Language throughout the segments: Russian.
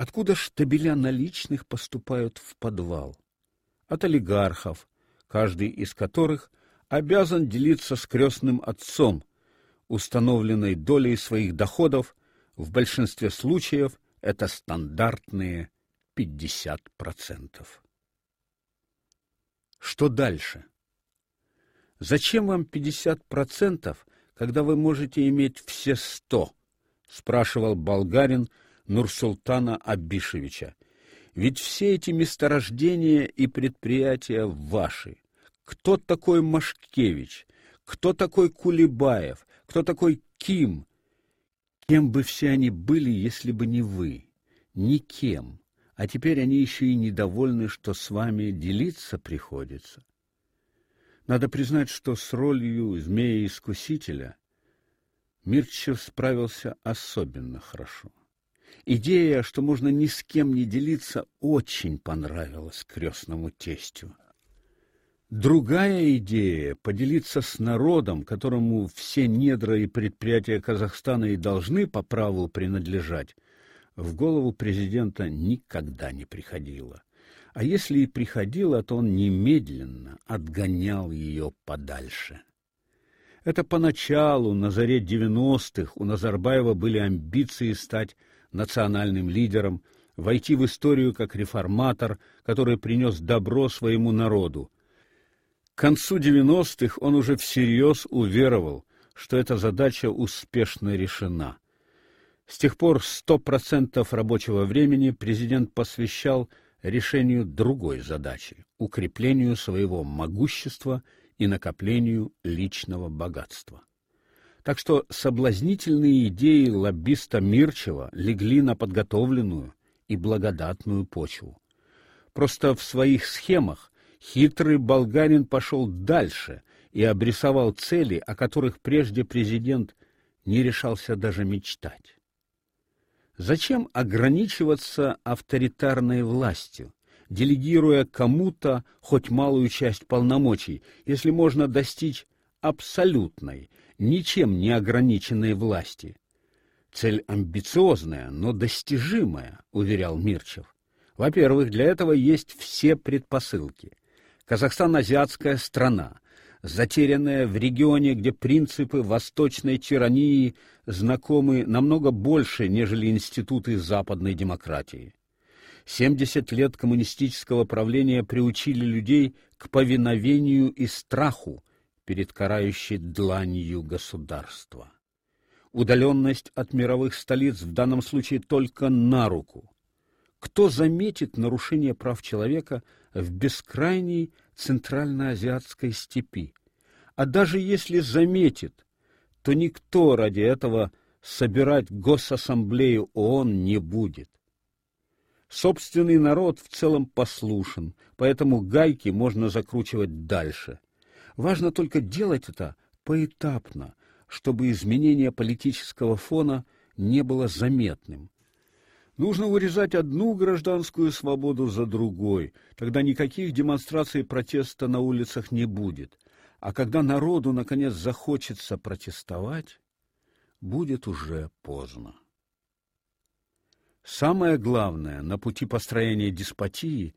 Откуда штабеля наличных поступают в подвал? От олигархов, каждый из которых обязан делиться с крестным отцом установленной долей своих доходов, в большинстве случаев это стандартные 50%. Что дальше? Зачем вам 50%, когда вы можете иметь все 100? спрашивал болгарин Нурсултана Абишевича. Ведь все эти месторождения и предприятия ваши. Кто такой Машкевич? Кто такой Кулибаев? Кто такой Ким? Кем бы все они были, если бы не вы? Никем. А теперь они еще и недовольны, что с вами делиться приходится. Надо признать, что с ролью змея-искусителя Мирчев справился особенно хорошо. Идея, что можно ни с кем не делиться, очень понравилась крестному тестю. Другая идея поделиться с народом, которому все недра и предприятия Казахстана и должны по праву принадлежать, в голову президента никогда не приходила. А если и приходила, то он немедленно отгонял ее подальше. Это поначалу, на заре 90-х, у Назарбаева были амбиции стать национальным лидером, войти в историю как реформатор, который принес добро своему народу. К концу 90-х он уже всерьез уверовал, что эта задача успешно решена. С тех пор 100% рабочего времени президент посвящал решению другой задачи укреплению своего могущества и накоплению личного богатства. Так что соблазнительные идеи лоббиста Мирчева легли на подготовленную и благодатную почву. Просто в своих схемах Хитрый болгарин пошел дальше и обрисовал цели, о которых прежде президент не решался даже мечтать. Зачем ограничиваться авторитарной властью, делегируя кому-то хоть малую часть полномочий, если можно достичь абсолютной, ничем не ограниченной власти? Цель амбициозная, но достижимая, уверял Мирчев. Во-первых, для этого есть все предпосылки. Казахстан азиатская страна, затерянная в регионе, где принципы восточной тирании знакомы намного больше, нежели институты западной демократии. 70 лет коммунистического правления приучили людей к повиновению и страху перед карающей дланью государства. Удаленность от мировых столиц в данном случае только на руку. Кто заметит нарушение прав человека в бескрайней центральноазиатской степи? А даже если заметит, то никто ради этого собирать Госсассамблею ООН не будет. Собственный народ в целом послушен, поэтому гайки можно закручивать дальше. Важно только делать это поэтапно, чтобы изменение политического фона не было заметным. Нужно урезать одну гражданскую свободу за другой, тогда никаких демонстраций протеста на улицах не будет. А когда народу наконец захочется протестовать, будет уже поздно. Самое главное на пути построения деспотии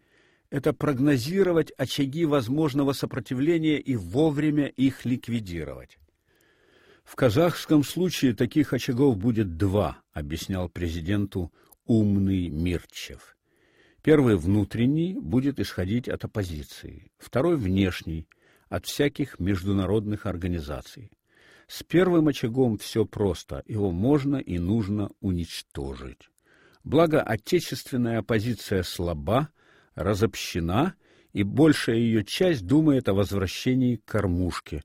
это прогнозировать очаги возможного сопротивления и вовремя их ликвидировать. В казахском случае таких очагов будет два, объяснял президенту умный Мирчев. Первый внутренний будет исходить от оппозиции, второй внешний от всяких международных организаций. С первым очагом все просто, его можно и нужно уничтожить. Благо отечественная оппозиция слаба, разобщена, и большая ее часть думает о возвращении к кормушке,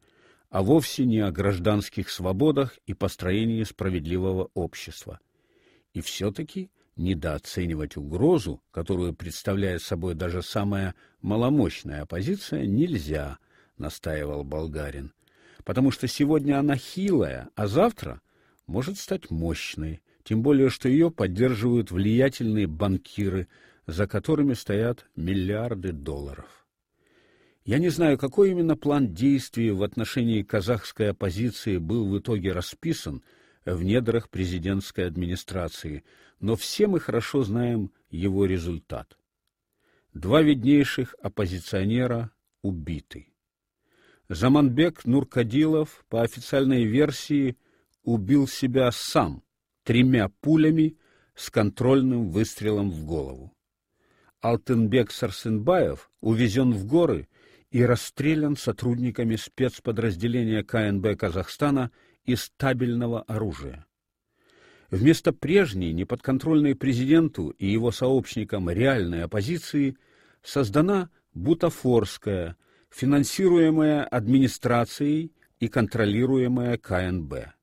а вовсе не о гражданских свободах и построении справедливого общества. И все таки недооценивать угрозу, которую представляет собой даже самая маломощная оппозиция, нельзя, настаивал болгарин, потому что сегодня она хилая, а завтра может стать мощной, тем более что ее поддерживают влиятельные банкиры, за которыми стоят миллиарды долларов. Я не знаю, какой именно план действий в отношении казахской оппозиции был в итоге расписан в недрах президентской администрации, но все мы хорошо знаем его результат. Два виднейших оппозиционера убиты. Заманбек Нуркадилов, по официальной версии, убил себя сам тремя пулями с контрольным выстрелом в голову. Алтынбек Сарсенбаев увезен в горы и расстрелян сотрудниками спецподразделения КНБ Казахстана из табельного оружия. Вместо прежней, неподконтрольной президенту и его сообщникам реальной оппозиции создана бутафорская, финансируемая администрацией и контролируемая КНБ.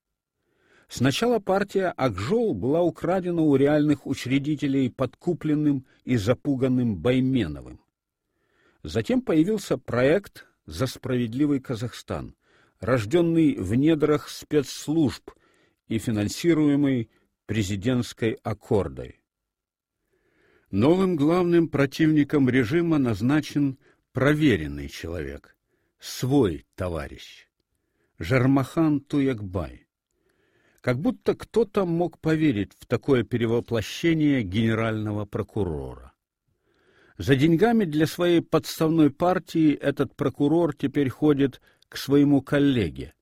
Сначала партия Акжол была украдена у реальных учредителей подкупленным и запуганным Байменовым. Затем появился проект «За справедливый Казахстан», рожденный в недрах спецслужб и финансируемый президентской аккордой. Новым главным противником режима назначен проверенный человек, свой товарищ, Жармахан Туякбай. Как будто кто-то мог поверить в такое перевоплощение генерального прокурора. За деньгами для своей подставной партии этот прокурор теперь ходит к своему коллеге,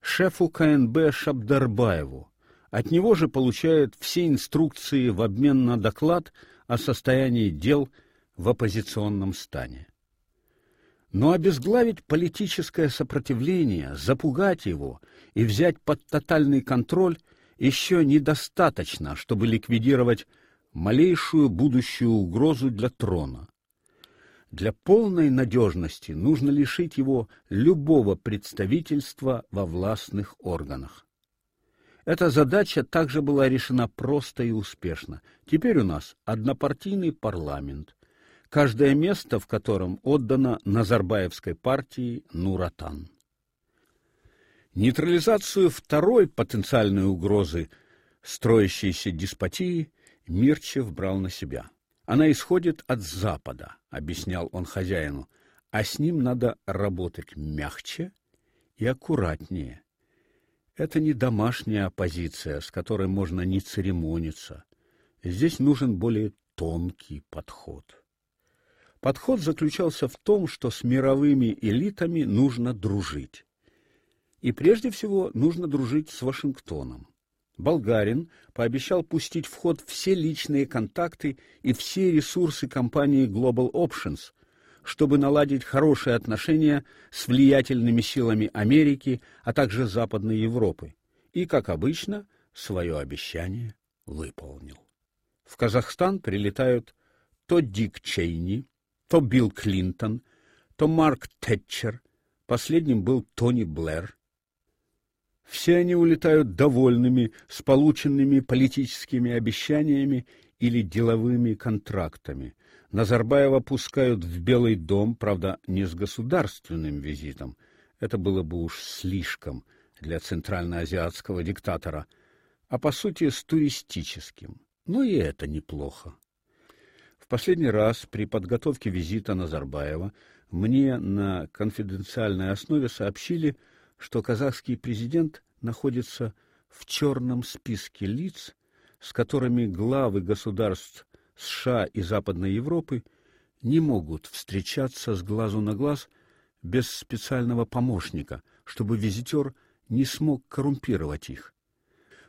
шефу КНБ Шабдарбаеву. От него же получает все инструкции в обмен на доклад о состоянии дел в оппозиционном стане. Но обезглавить политическое сопротивление, запугать его и взять под тотальный контроль еще недостаточно, чтобы ликвидировать малейшую будущую угрозу для трона. Для полной надежности нужно лишить его любого представительства во властных органах. Эта задача также была решена просто и успешно. Теперь у нас однопартийный парламент, каждое место в котором отдано Назарбаевской партии Нуратан. Нейтрализацию второй потенциальной угрозы строящейся деспотии Мирчев брал на себя. Она исходит от Запада, объяснял он хозяину, а с ним надо работать мягче и аккуратнее. Это не домашняя оппозиция, с которой можно не церемониться. Здесь нужен более тонкий подход. Подход заключался в том, что с мировыми элитами нужно дружить. И прежде всего нужно дружить с Вашингтоном. Болгарин пообещал пустить в ход все личные контакты и все ресурсы компании Global Options, чтобы наладить хорошие отношения с влиятельными силами Америки, а также Западной Европы. И, как обычно, свое обещание выполнил. В Казахстан прилетают то Дик Чейни, то Билл Клинтон, то Марк Тэтчер, последним был Тони Блэр, все они улетают довольными с полученными политическими обещаниями или деловыми контрактами. Назарбаева пускают в Белый дом, правда, не с государственным визитом. Это было бы уж слишком для центральноазиатского диктатора, а по сути с туристическим. Но и это неплохо. В последний раз при подготовке визита Назарбаева мне на конфиденциальной основе сообщили, что казахский президент находится в черном списке лиц, с которыми главы государств США и Западной Европы не могут встречаться с глазу на глаз без специального помощника, чтобы визитер не смог коррумпировать их.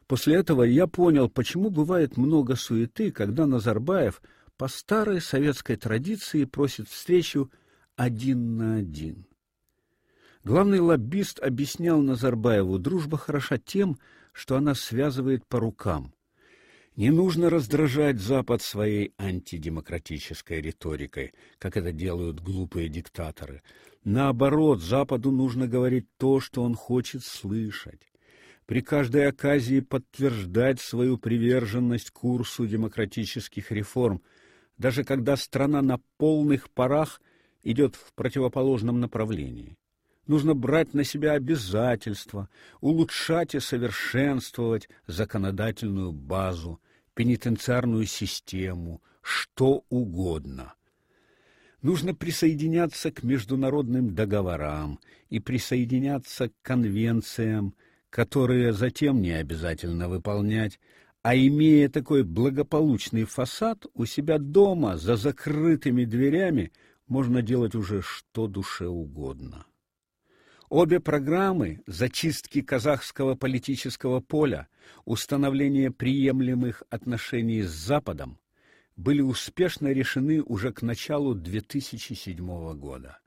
После этого я понял, почему бывает много суеты, когда Назарбаев по старой советской традиции просит встречу один на один. Главный лоббист объяснял Назарбаеву, дружба хороша тем, что она связывает по рукам. Не нужно раздражать Запад своей антидемократической риторикой, как это делают глупые диктаторы. Наоборот, Западу нужно говорить то, что он хочет слышать. При каждой оказии подтверждать свою приверженность курсу демократических реформ, даже когда страна на полных парах идет в противоположном направлении. Нужно брать на себя обязательства, улучшать и совершенствовать законодательную базу, пенитенциарную систему, что угодно. Нужно присоединяться к международным договорам и присоединяться к конвенциям, которые затем не обязательно выполнять, А имея такой благополучный фасад у себя дома за закрытыми дверями, можно делать уже что душе угодно. Обе программы зачистки казахского политического поля, установления приемлемых отношений с Западом были успешно решены уже к началу 2007 года.